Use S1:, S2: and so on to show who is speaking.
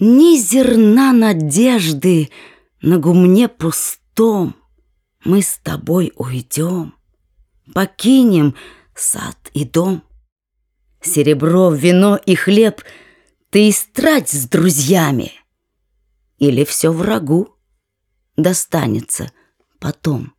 S1: Ни зерна надежды на гумне пустом Мы с тобой уйдем, покинем сад и дом. Серебро, вино и хлеб ты истрать с друзьями, Или все врагу достанется потом.